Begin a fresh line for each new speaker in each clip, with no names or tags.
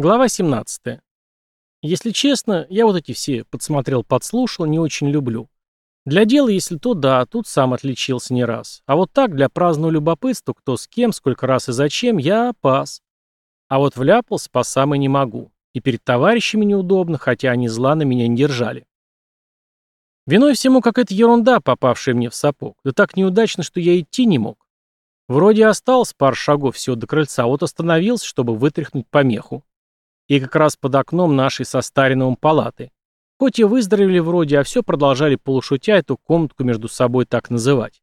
Глава 17. Если честно, я вот эти все подсмотрел, подслушал, не очень люблю. Для дела, если то, да, тут сам отличился не раз. А вот так, для праздного любопытства, кто с кем, сколько раз и зачем, я пас. А вот вляпался по самой не могу. И перед товарищами неудобно, хотя они зла на меня не держали. Виной всему какая-то ерунда, попавшая мне в сапог. Да так неудачно, что я идти не мог. Вроде остался пар шагов всего до крыльца, а вот остановился, чтобы вытряхнуть помеху. И как раз под окном нашей состаренного палаты. Хоть и выздоровели вроде, а все продолжали полушутя эту комнатку между собой так называть.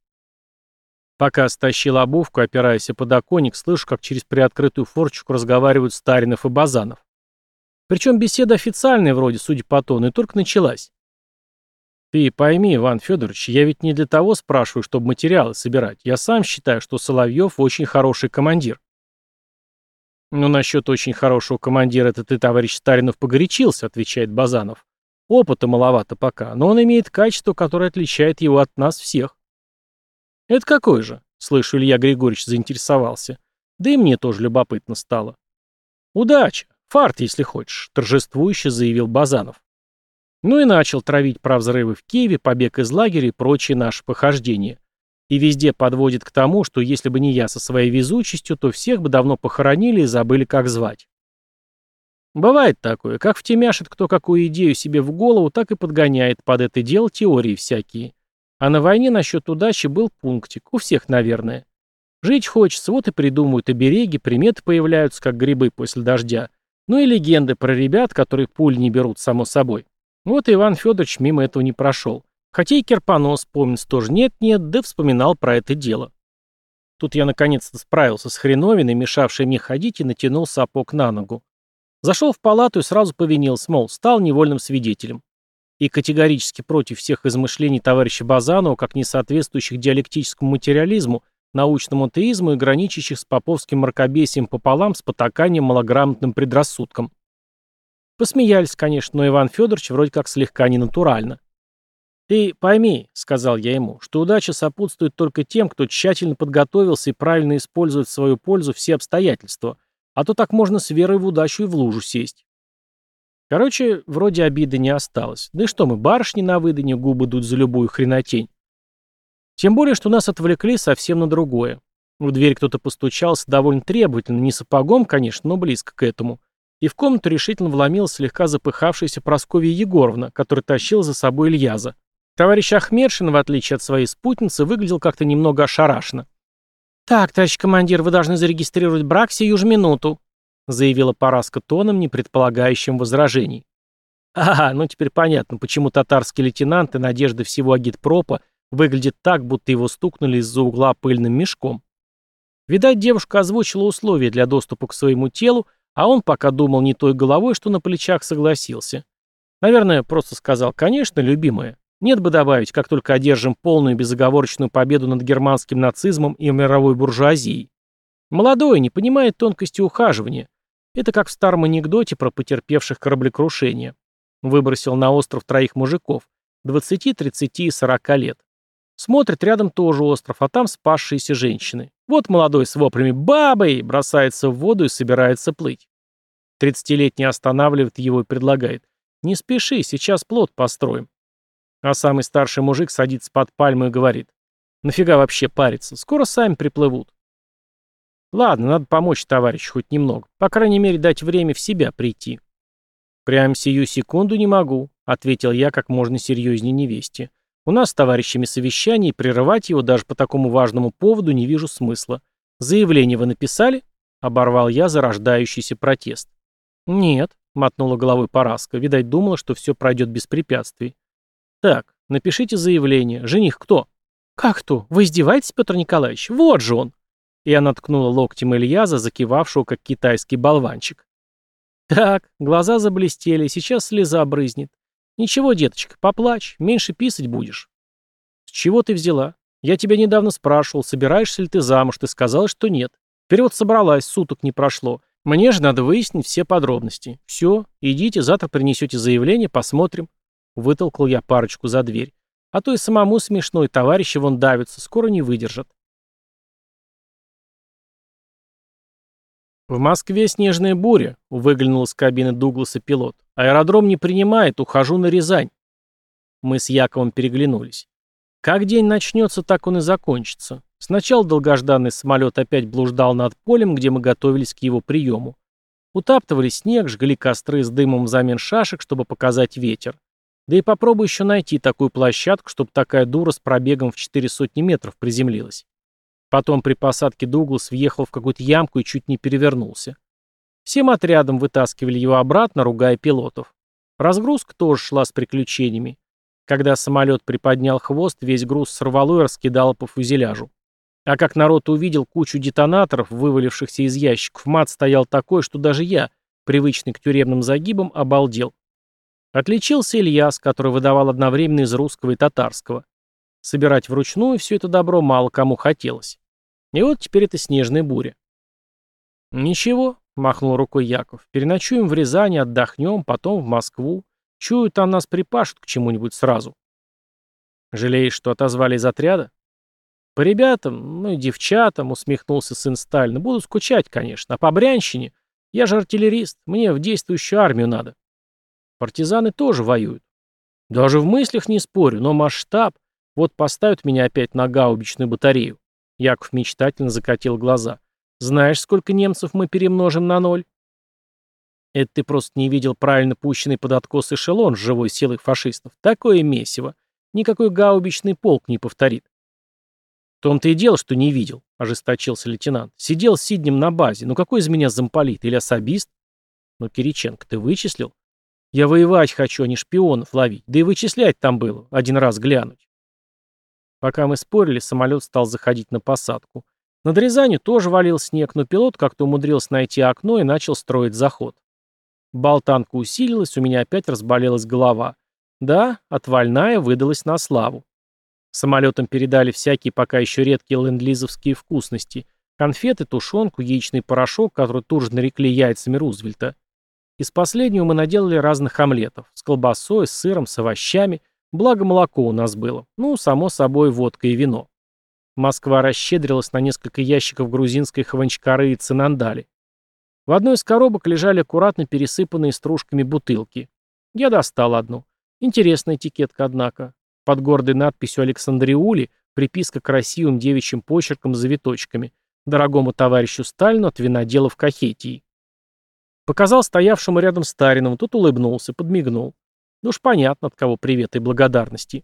Пока стащил обувку, опираясь о подоконник, слышу, как через приоткрытую форчику разговаривают Старинов и Базанов. Причем беседа официальная вроде, судя по тону, и только началась. Ты пойми, Иван Федорович, я ведь не для того спрашиваю, чтобы материалы собирать. Я сам считаю, что Соловьев очень хороший командир. Ну, насчет очень хорошего командира это ты, товарищ Старинов, погорячился, отвечает Базанов. Опыта маловато пока, но он имеет качество, которое отличает его от нас всех. Это какое же? Слышу, Илья Григорьевич заинтересовался. Да и мне тоже любопытно стало. Удача. Фарт, если хочешь, торжествующе заявил Базанов. Ну и начал травить про взрывы в Киеве, побег из лагеря и прочие наши похождения. И везде подводит к тому, что если бы не я со своей везучестью, то всех бы давно похоронили и забыли, как звать. Бывает такое, как втемяшит кто какую идею себе в голову, так и подгоняет под это дело теории всякие. А на войне насчет удачи был пунктик, у всех, наверное. Жить хочется, вот и придумывают обереги, приметы появляются, как грибы после дождя. Ну и легенды про ребят, которые пуль не берут, само собой. Вот Иван Федорович мимо этого не прошел. Хотя и Керпонос, помнится, тоже нет-нет, да вспоминал про это дело. Тут я наконец-то справился с хреновиной, мешавшей мне ходить, и натянул сапог на ногу. Зашел в палату и сразу повинился, мол, стал невольным свидетелем. И категорически против всех измышлений товарища Базанова, как не соответствующих диалектическому материализму, научному теизму и граничащих с поповским мракобесием пополам с потаканием малограмотным предрассудком. Посмеялись, конечно, но Иван Федорович вроде как слегка ненатурально. «Ты пойми», — сказал я ему, — «что удача сопутствует только тем, кто тщательно подготовился и правильно использует в свою пользу все обстоятельства, а то так можно с верой в удачу и в лужу сесть». Короче, вроде обиды не осталось. Да и что мы, барышни на выданье, губы дуть за любую хренотень. Тем более, что нас отвлекли совсем на другое. В дверь кто-то постучался довольно требовательно, не сапогом, конечно, но близко к этому и в комнату решительно вломилась слегка запыхавшаяся Прасковья Егоровна, которая тащила за собой Ильяза. Товарищ Ахмедшин, в отличие от своей спутницы, выглядел как-то немного ошарашенно. «Так, товарищ командир, вы должны зарегистрировать брак сию же минуту», заявила Параска тоном, не предполагающим возражений. «Ага, ну теперь понятно, почему татарский лейтенант и надежда всего агитпропа выглядит так, будто его стукнули из-за угла пыльным мешком. Видать, девушка озвучила условия для доступа к своему телу, а он пока думал не той головой, что на плечах согласился. Наверное, просто сказал «конечно, любимая». Нет бы добавить, как только одержим полную безоговорочную победу над германским нацизмом и мировой буржуазией. Молодой, не понимает тонкости ухаживания. Это как в старом анекдоте про потерпевших кораблекрушение. Выбросил на остров троих мужиков, 20, 30 и 40 лет. Смотрит рядом тоже остров, а там спасшиеся женщины. Вот молодой с воплями «Бабой!» бросается в воду и собирается плыть. Тридцатилетний останавливает его и предлагает «Не спеши, сейчас плод построим». А самый старший мужик садится под пальму и говорит «Нафига вообще париться? Скоро сами приплывут». Ладно, надо помочь товарищу хоть немного. По крайней мере, дать время в себя прийти. «Прям сию секунду не могу», — ответил я как можно серьезнее невесте. У нас с товарищами совещание, и прерывать его даже по такому важному поводу не вижу смысла. Заявление вы написали? Оборвал я зарождающийся протест. Нет, мотнула головой Параска. Видать, думала, что все пройдет без препятствий. Так, напишите заявление. Жених кто? Как кто? Вы издеваетесь, Петр Николаевич? Вот же он. И она ткнула локтем Ильяза, закивавшего, как китайский болванчик. Так, глаза заблестели, сейчас слеза брызнет. «Ничего, деточка, поплачь, меньше писать будешь». «С чего ты взяла? Я тебя недавно спрашивал, собираешься ли ты замуж, ты сказала, что нет. Теперь вот собралась, суток не прошло. Мне же надо выяснить все подробности. Все, идите, завтра принесете заявление, посмотрим». Вытолкал я парочку за дверь. А то и самому смешно, и товарищи вон давятся, скоро не выдержат. «В Москве снежная буря», — выглянул из кабины Дугласа пилот. «Аэродром не принимает, ухожу на Рязань». Мы с Яковом переглянулись. Как день начнется, так он и закончится. Сначала долгожданный самолет опять блуждал над полем, где мы готовились к его приему. Утаптывали снег, жгли костры с дымом взамен шашек, чтобы показать ветер. Да и попробуй еще найти такую площадку, чтобы такая дура с пробегом в четыре сотни метров приземлилась. Потом при посадке Дуглас въехал в какую-то ямку и чуть не перевернулся. Всем отрядом вытаскивали его обратно, ругая пилотов. Разгрузка тоже шла с приключениями. Когда самолет приподнял хвост, весь груз сорвало и раскидало по фюзеляжу. А как народ увидел кучу детонаторов, вывалившихся из ящиков, мат стоял такой, что даже я, привычный к тюремным загибам, обалдел. Отличился Ильяс, который выдавал одновременно из русского и татарского. Собирать вручную все это добро мало кому хотелось. И вот теперь это снежная буря. «Ничего», — махнул рукой Яков, — «переночуем в Рязани, отдохнем, потом в Москву. Чую, там нас припашут к чему-нибудь сразу. Жалеешь, что отозвали из отряда? По ребятам, ну и девчатам, усмехнулся сын Сталина. Буду скучать, конечно. А по Брянщине? Я же артиллерист, мне в действующую армию надо. Партизаны тоже воюют. Даже в мыслях не спорю, но масштаб. Вот поставят меня опять на гаубичную батарею. Яков мечтательно закатил глаза. Знаешь, сколько немцев мы перемножим на ноль? Это ты просто не видел правильно пущенный под откос эшелон с живой силой фашистов. Такое месиво. Никакой гаубичный полк не повторит. В том-то и дело, что не видел, ожесточился лейтенант. Сидел с Сиднем на базе. Ну какой из меня замполит или особист? Ну, Кириченко, ты вычислил? Я воевать хочу, а не шпионов ловить. Да и вычислять там было, один раз глянуть. Пока мы спорили, самолет стал заходить на посадку. Над Рязанью тоже валил снег, но пилот как-то умудрился найти окно и начал строить заход. Болтанка усилилась, у меня опять разболелась голова. Да, отвальная выдалась на славу. Самолетам передали всякие пока еще редкие ленд-лизовские вкусности. Конфеты, тушенку, яичный порошок, который тут же нарекли яйцами Рузвельта. Из последнего мы наделали разных омлетов. С колбасой, с сыром, с овощами. Благо молоко у нас было. Ну, само собой, водка и вино. Москва расщедрилась на несколько ящиков грузинской хванчкары и цинандали. В одной из коробок лежали аккуратно пересыпанные стружками бутылки. Я достал одну. Интересная этикетка, однако. Под гордой надписью «Александриули» приписка красивым девичьим почерком с завиточками. Дорогому товарищу Сталину от виноделов Кахетии. Показал стоявшему рядом Стариному, тут улыбнулся, подмигнул. Ну уж понятно, от кого привет и благодарности.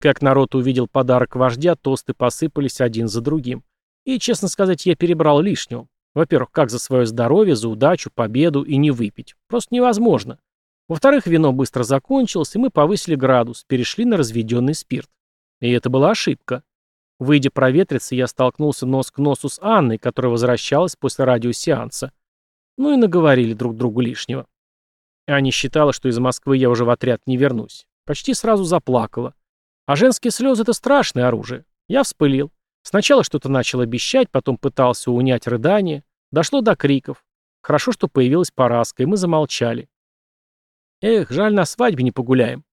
Как народ увидел подарок вождя, тосты посыпались один за другим. И, честно сказать, я перебрал лишнего. Во-первых, как за свое здоровье, за удачу, победу и не выпить? Просто невозможно. Во-вторых, вино быстро закончилось, и мы повысили градус, перешли на разведенный спирт. И это была ошибка. Выйдя проветриться, я столкнулся нос к носу с Анной, которая возвращалась после радиосеанса. Ну и наговорили друг другу лишнего. Аня считала, что из Москвы я уже в отряд не вернусь. Почти сразу заплакала. А женские слезы — это страшное оружие. Я вспылил. Сначала что-то начал обещать, потом пытался унять рыдание. Дошло до криков. Хорошо, что появилась Параска, и мы замолчали. Эх, жаль, на свадьбе не погуляем.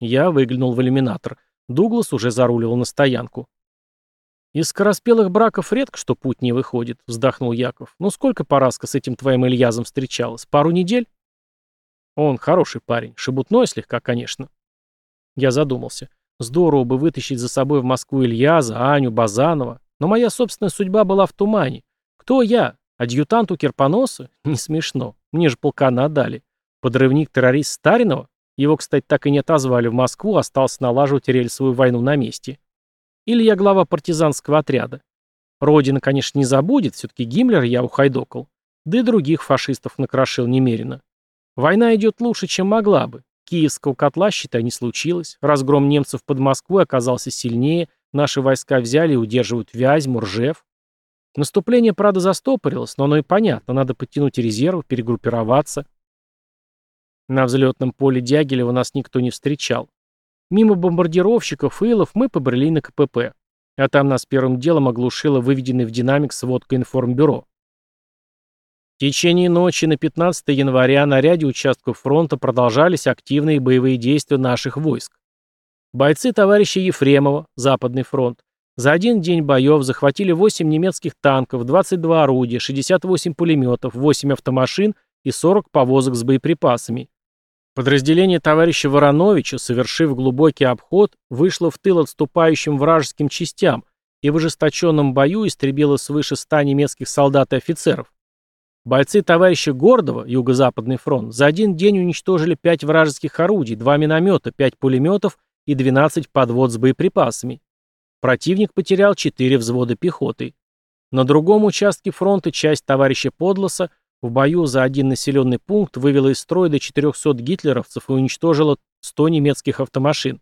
Я выглянул в иллюминатор. Дуглас уже заруливал на стоянку. «Из скороспелых браков редко что путь не выходит», — вздохнул Яков. «Ну сколько Параска с этим твоим Ильязом встречалась? Пару недель?» «Он хороший парень, шебутной слегка, конечно». Я задумался. Здорово бы вытащить за собой в Москву Ильяза, Аню, Базанова. Но моя собственная судьба была в тумане. Кто я? Адъютант у Кирпоноса? Не смешно. Мне же полкана отдали. Подрывник-террорист Старинова? Его, кстати, так и не отозвали в Москву, остался налаживать рельсовую войну на месте. Или я глава партизанского отряда. Родина, конечно, не забудет, все-таки Гиммлер я ухайдокал. Да и других фашистов накрошил немерено. Война идет лучше, чем могла бы. Киевского котла, считай, не случилось. Разгром немцев под Москвой оказался сильнее, наши войска взяли и удерживают Вязьму, Ржев. Наступление, правда, застопорилось, но оно и понятно, надо подтянуть резервы, перегруппироваться. На взлетном поле Дягилева нас никто не встречал. Мимо бомбардировщиков Илов мы побрели на КПП. А там нас первым делом оглушило выведенный в динамик сводка информбюро. В течение ночи на 15 января на ряде участков фронта продолжались активные боевые действия наших войск. Бойцы товарища Ефремова, Западный фронт, За один день боев захватили 8 немецких танков, 22 орудия, 68 пулеметов, 8 автомашин и 40 повозок с боеприпасами. Подразделение товарища Вороновича, совершив глубокий обход, вышло в тыл отступающим вражеским частям и в ожесточенном бою истребило свыше 100 немецких солдат и офицеров. Бойцы товарища Гордова, Юго-Западный фронт, за один день уничтожили 5 вражеских орудий, 2 миномета, 5 пулеметов и 12 подвод с боеприпасами. Противник потерял 4 взвода пехоты. На другом участке фронта часть товарища Подлоса в бою за один населенный пункт вывела из строя до 400 гитлеровцев и уничтожила 100 немецких автомашин.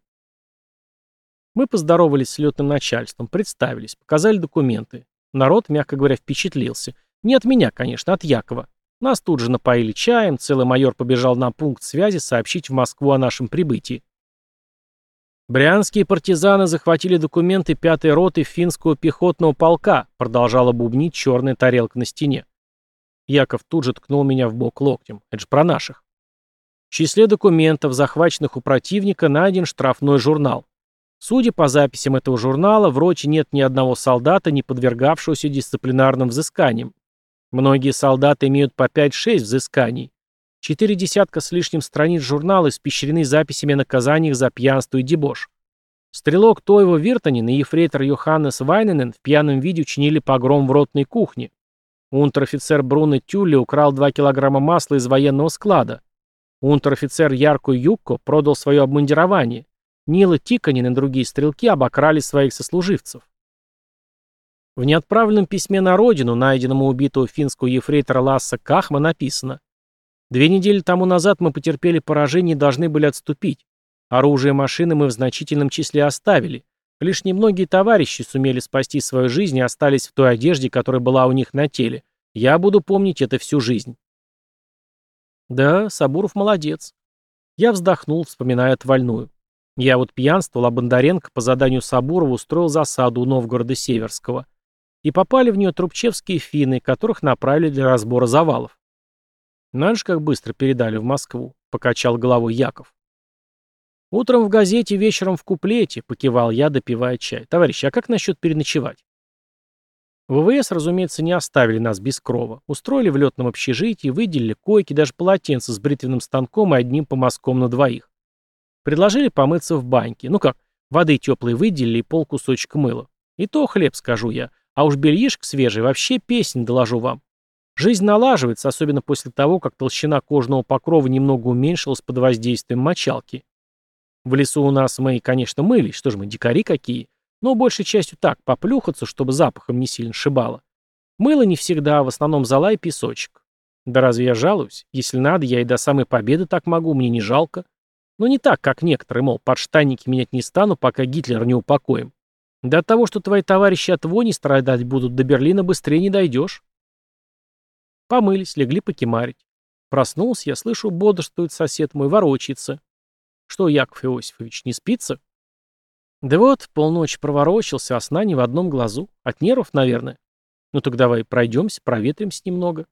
Мы поздоровались с летным начальством, представились, показали документы. Народ, мягко говоря, впечатлился. Не от меня, конечно, от Якова. Нас тут же напоили чаем, целый майор побежал на пункт связи сообщить в Москву о нашем прибытии. «Брянские партизаны захватили документы пятой роты финского пехотного полка», продолжала бубнить черная тарелка на стене. Яков тут же ткнул меня в бок локтем. «Это же про наших». В числе документов, захваченных у противника, найден штрафной журнал. Судя по записям этого журнала, в роте нет ни одного солдата, не подвергавшегося дисциплинарным взысканиям. Многие солдаты имеют по 5-6 взысканий. Четыре десятка с лишним страниц журнала испещрены записями о наказаниях за пьянство и дебош. Стрелок Тойво Виртанин и ефрейтор Йоханнес Вайненен в пьяном виде учинили погром в ротной кухне. Унтер-офицер Бруно Тюлли украл 2 килограмма масла из военного склада. Унтер-офицер Ярко Юкко продал свое обмундирование. Нила Тиканин и другие стрелки обокрали своих сослуживцев. В неотправленном письме на родину, найденном у убитого финского ефрейтора Ласса Кахма, написано Две недели тому назад мы потерпели поражение и должны были отступить. Оружие и машины мы в значительном числе оставили. Лишь немногие товарищи сумели спасти свою жизнь и остались в той одежде, которая была у них на теле. Я буду помнить это всю жизнь. Да, Сабуров молодец. Я вздохнул, вспоминая отвальную. Я вот пьянствовал, а Бондаренко по заданию Сабурова устроил засаду у Новгорода Северского. И попали в нее трубчевские финны, которых направили для разбора завалов. Надо как быстро передали в Москву, покачал головой Яков. Утром в газете, вечером в куплете, покивал я, допивая чай. Товарищи, а как насчет переночевать? ВВС, разумеется, не оставили нас без крова. Устроили в летном общежитии, выделили койки, даже полотенце с бритвенным станком и одним помазком на двоих. Предложили помыться в баньке. Ну как, воды теплой выделили и полкусочка мыла. И то хлеб, скажу я. А уж бельишко свежий, вообще песень доложу вам. Жизнь налаживается, особенно после того, как толщина кожного покрова немного уменьшилась под воздействием мочалки. В лесу у нас мы, конечно, мылись, что же мы, дикари какие, но большей частью так, поплюхаться, чтобы запахом не сильно шибало. Мыло не всегда, в основном зола и песочек. Да разве я жалуюсь? Если надо, я и до самой победы так могу, мне не жалко. Но не так, как некоторые, мол, подштанники менять не стану, пока Гитлер не упокоим. Да от того, что твои товарищи от вони страдать будут, до Берлина быстрее не дойдешь. Помылись, легли покемарить. Проснулся, я слышу, бодрствует сосед мой, ворочается. Что, Яков Иосифович, не спится? Да вот, полночи проворочился, а сна не в одном глазу. От нервов, наверное. Ну так давай пройдемся, проветримся немного.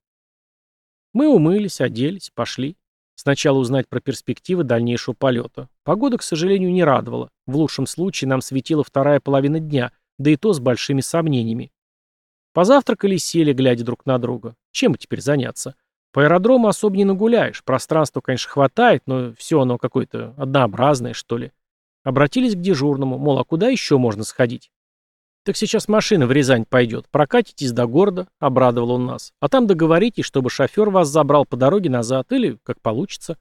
Мы умылись, оделись, пошли. Сначала узнать про перспективы дальнейшего полета. Погода, к сожалению, не радовала. В лучшем случае нам светила вторая половина дня, да и то с большими сомнениями. Позавтракали сели, глядя друг на друга. Чем теперь заняться? По аэродрому особо не нагуляешь. Пространства, конечно, хватает, но все оно какое-то однообразное, что ли. Обратились к дежурному, мол, а куда еще можно сходить? Так сейчас машина в Рязань пойдет. Прокатитесь до города, обрадовал он нас. А там договоритесь, чтобы шофер вас забрал по дороге назад, или как получится.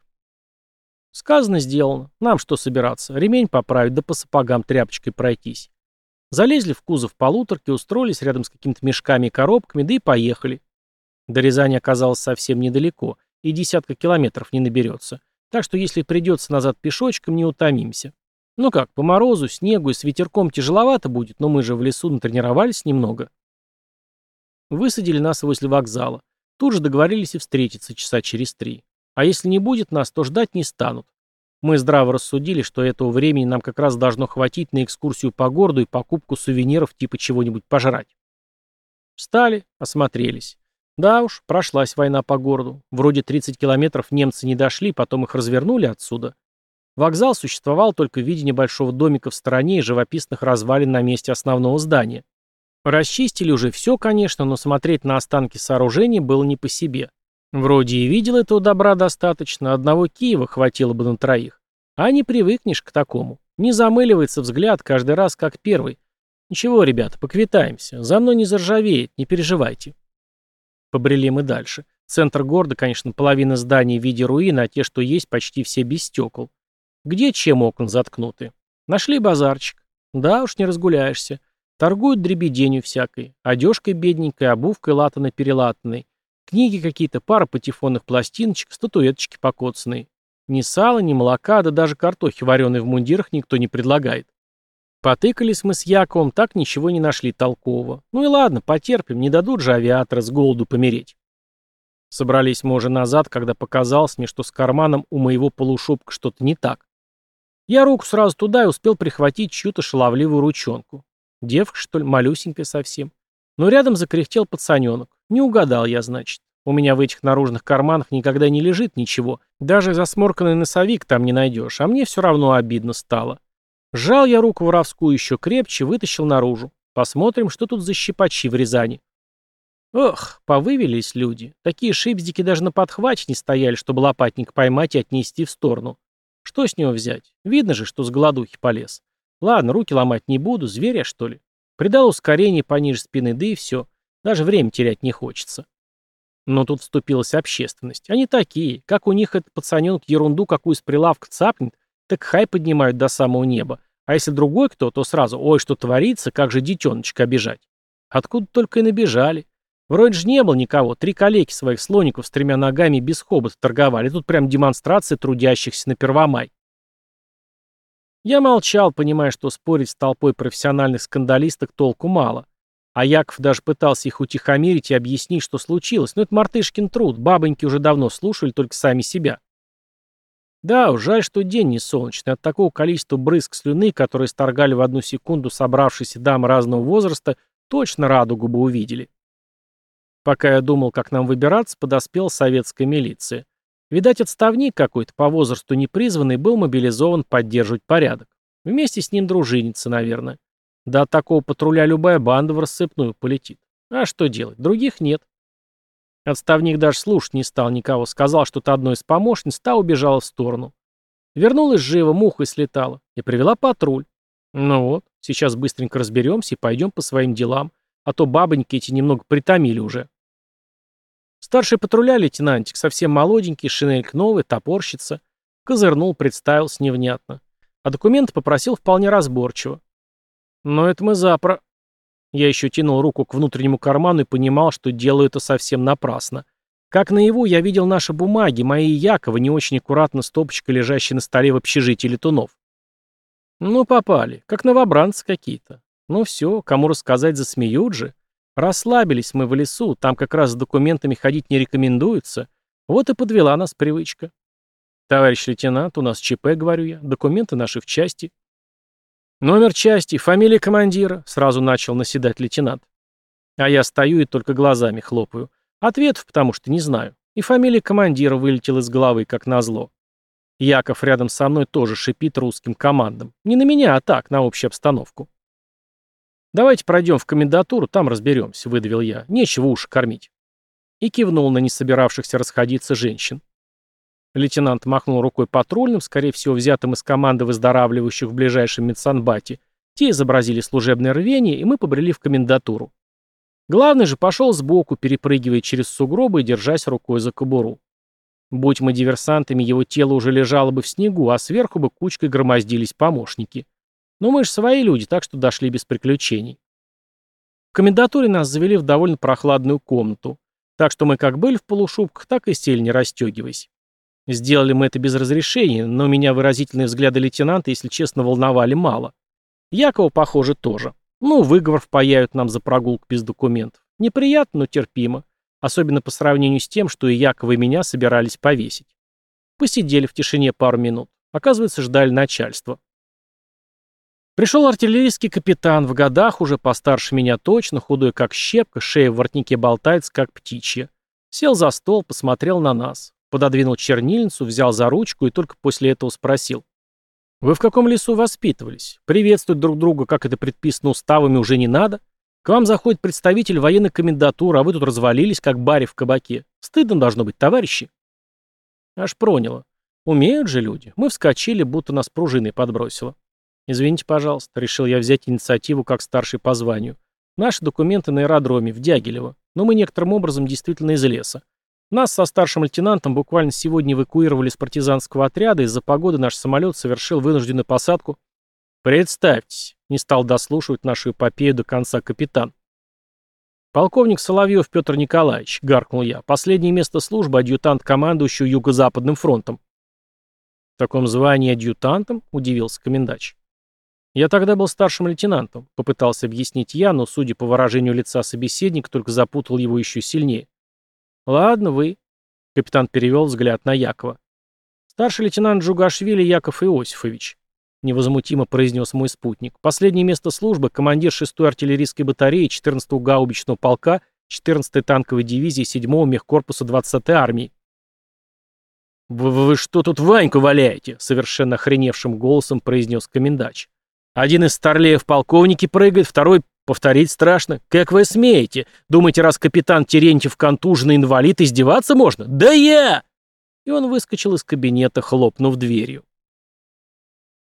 Сказано, сделано. Нам что собираться? Ремень поправить, да по сапогам тряпочкой пройтись. Залезли в кузов полуторки, устроились рядом с какими-то мешками и коробками, да и поехали. До Рязани оказалось совсем недалеко, и десятка километров не наберется. Так что если придется назад пешочком, не утомимся. Ну как, по морозу, снегу и с ветерком тяжеловато будет, но мы же в лесу натренировались немного. Высадили нас возле вокзала. Тут же договорились и встретиться часа через три. А если не будет нас, то ждать не станут. Мы здраво рассудили, что этого времени нам как раз должно хватить на экскурсию по городу и покупку сувениров типа чего-нибудь пожрать. Встали, осмотрелись. Да уж, прошлась война по городу. Вроде 30 километров немцы не дошли, потом их развернули отсюда. Вокзал существовал только в виде небольшого домика в стороне и живописных развалин на месте основного здания. Расчистили уже все, конечно, но смотреть на останки сооружений было не по себе. Вроде и видел этого добра достаточно, одного Киева хватило бы на троих. А не привыкнешь к такому. Не замыливается взгляд каждый раз как первый. Ничего, ребята, поквитаемся. За мной не заржавеет, не переживайте. Побрели мы дальше. Центр города, конечно, половина зданий в виде руин, а те, что есть, почти все без стекол. Где чем окон заткнуты? Нашли базарчик. Да уж не разгуляешься. Торгуют дребеденью всякой. Одежкой бедненькой, обувкой латаной-перелатанной. Книги какие-то, пара патефонных пластиночек, статуэточки покоцанные. Ни сала, ни молока, да даже картохи вареной в мундирах никто не предлагает. Потыкались мы с Яковом, так ничего не нашли толкового. Ну и ладно, потерпим, не дадут же авиаторы с голоду помереть. Собрались мы уже назад, когда показалось мне, что с карманом у моего полушубка что-то не так. Я руку сразу туда и успел прихватить чью-то шаловливую ручонку. Девка, что ли, малюсенькая совсем. Но рядом закряхтел пацаненок. Не угадал я, значит. У меня в этих наружных карманах никогда не лежит ничего. Даже засморканный носовик там не найдешь, а мне все равно обидно стало. Сжал я руку воровскую еще крепче, вытащил наружу. Посмотрим, что тут за щипачи в Рязани. Ох, повывелись люди. Такие шипздики даже на подхвате не стояли, чтобы лопатник поймать и отнести в сторону. Что с него взять? Видно же, что с голодухи полез. Ладно, руки ломать не буду, зверя, что ли. Придал ускорение пониже спины, да и все. Даже время терять не хочется. Но тут вступилась общественность. Они такие. Как у них этот пацаненок ерунду какую с прилавка цапнет, так хай поднимают до самого неба. А если другой кто, то сразу «Ой, что творится, как же детеночка обижать?» Откуда только и набежали. Вроде же не было никого. Три коллеги своих слоников с тремя ногами без хобота торговали. Тут прям демонстрация трудящихся на Первомай. Я молчал, понимая, что спорить с толпой профессиональных скандалисток толку мало. А Яков даже пытался их утихомирить и объяснить, что случилось. Но это мартышкин труд, бабоньки уже давно слушали только сами себя. Да, жаль, что день не солнечный. От такого количества брызг слюны, которые сторгали в одну секунду собравшиеся дамы разного возраста, точно радугу бы увидели. Пока я думал, как нам выбираться, подоспела советская милиция. Видать, отставник какой-то, по возрасту непризванный, был мобилизован поддерживать порядок. Вместе с ним дружинница, наверное. Да от такого патруля любая банда в рассыпную полетит. А что делать? Других нет. Отставник даже слушать не стал никого. Сказал что-то одной из помощниц, та убежала в сторону. Вернулась живо, мухой слетала. И привела патруль. Ну вот, сейчас быстренько разберемся и пойдем по своим делам. А то бабоньки эти немного притомили уже. Старший патруля лейтенантик, совсем молоденький, шинельк новый, топорщица. Козырнул, представился невнятно. А документы попросил вполне разборчиво. Но это мы запро... Я еще тянул руку к внутреннему карману и понимал, что делаю это совсем напрасно. Как наяву я видел наши бумаги, мои и Якова, не очень аккуратно стопочкой, лежащей на столе в общежитии летунов. Ну, попали, как новобранцы какие-то. Ну все, кому рассказать, засмеют же. Расслабились мы в лесу, там как раз с документами ходить не рекомендуется. Вот и подвела нас привычка. Товарищ лейтенант, у нас ЧП, говорю я, документы наши в части. «Номер части, фамилия командира», — сразу начал наседать лейтенант. А я стою и только глазами хлопаю. Ответов потому что не знаю. И фамилия командира вылетела из головы, как назло. Яков рядом со мной тоже шипит русским командам. Не на меня, а так, на общую обстановку. «Давайте пройдем в комендатуру, там разберемся», — выдавил я. «Нечего уши кормить». И кивнул на не собиравшихся расходиться женщин. Лейтенант махнул рукой патрульным, скорее всего, взятым из команды выздоравливающих в ближайшем медсанбате. Те изобразили служебное рвение, и мы побрели в комендатуру. Главный же пошел сбоку, перепрыгивая через сугробы и держась рукой за кобуру. Будь мы диверсантами, его тело уже лежало бы в снегу, а сверху бы кучкой громоздились помощники. Но мы же свои люди, так что дошли без приключений. В комендатуре нас завели в довольно прохладную комнату. Так что мы как были в полушубках, так и сели, не расстегиваясь. Сделали мы это без разрешения, но меня выразительные взгляды лейтенанта, если честно, волновали мало. Якова, похоже, тоже. Ну, выговор впаяют нам за прогулку без документов. Неприятно, но терпимо. Особенно по сравнению с тем, что и Якова, и меня собирались повесить. Посидели в тишине пару минут. Оказывается, ждали начальства. Пришел артиллерийский капитан, в годах уже постарше меня точно, худой как щепка, шея в воротнике болтается, как птичья. Сел за стол, посмотрел на нас. Пододвинул чернильницу, взял за ручку и только после этого спросил. Вы в каком лесу воспитывались? Приветствовать друг друга, как это предписано уставами, уже не надо? К вам заходит представитель военной комендатуры, а вы тут развалились, как баре в кабаке. Стыдно должно быть, товарищи. Аж проняло. Умеют же люди. Мы вскочили, будто нас пружиной подбросило. Извините, пожалуйста, решил я взять инициативу как старший по званию. Наши документы на аэродроме, в Дягилево. Но мы некоторым образом действительно из леса. Нас со старшим лейтенантом буквально сегодня эвакуировали с партизанского отряда, из-за погоды наш самолет совершил вынужденную посадку. Представьтесь, не стал дослушивать нашу эпопею до конца капитан. Полковник Соловьев Петр Николаевич, гаркнул я, последнее место службы адъютант командующего Юго-Западным фронтом. В таком звании адъютантом? Удивился комендач. Я тогда был старшим лейтенантом, попытался объяснить я, но, судя по выражению лица собеседника, только запутал его еще сильнее. Ладно, вы. Капитан перевел взгляд на Якова. Старший лейтенант Джугашвили Яков Иосифович. Невозмутимо произнес мой спутник. Последнее место службы – командир 6-й артиллерийской батареи 14-го гаубичного полка 14-й танковой дивизии 7-го мехкорпуса 20-й армии. «Вы, «Вы что тут Ваньку валяете?» – совершенно охреневшим голосом произнес комендач. Один из старлеев полковники прыгает, второй повторить страшно. Как вы смеете? Думаете, раз капитан Терентьев контуженный инвалид, издеваться можно? Да я! И он выскочил из кабинета, хлопнув дверью.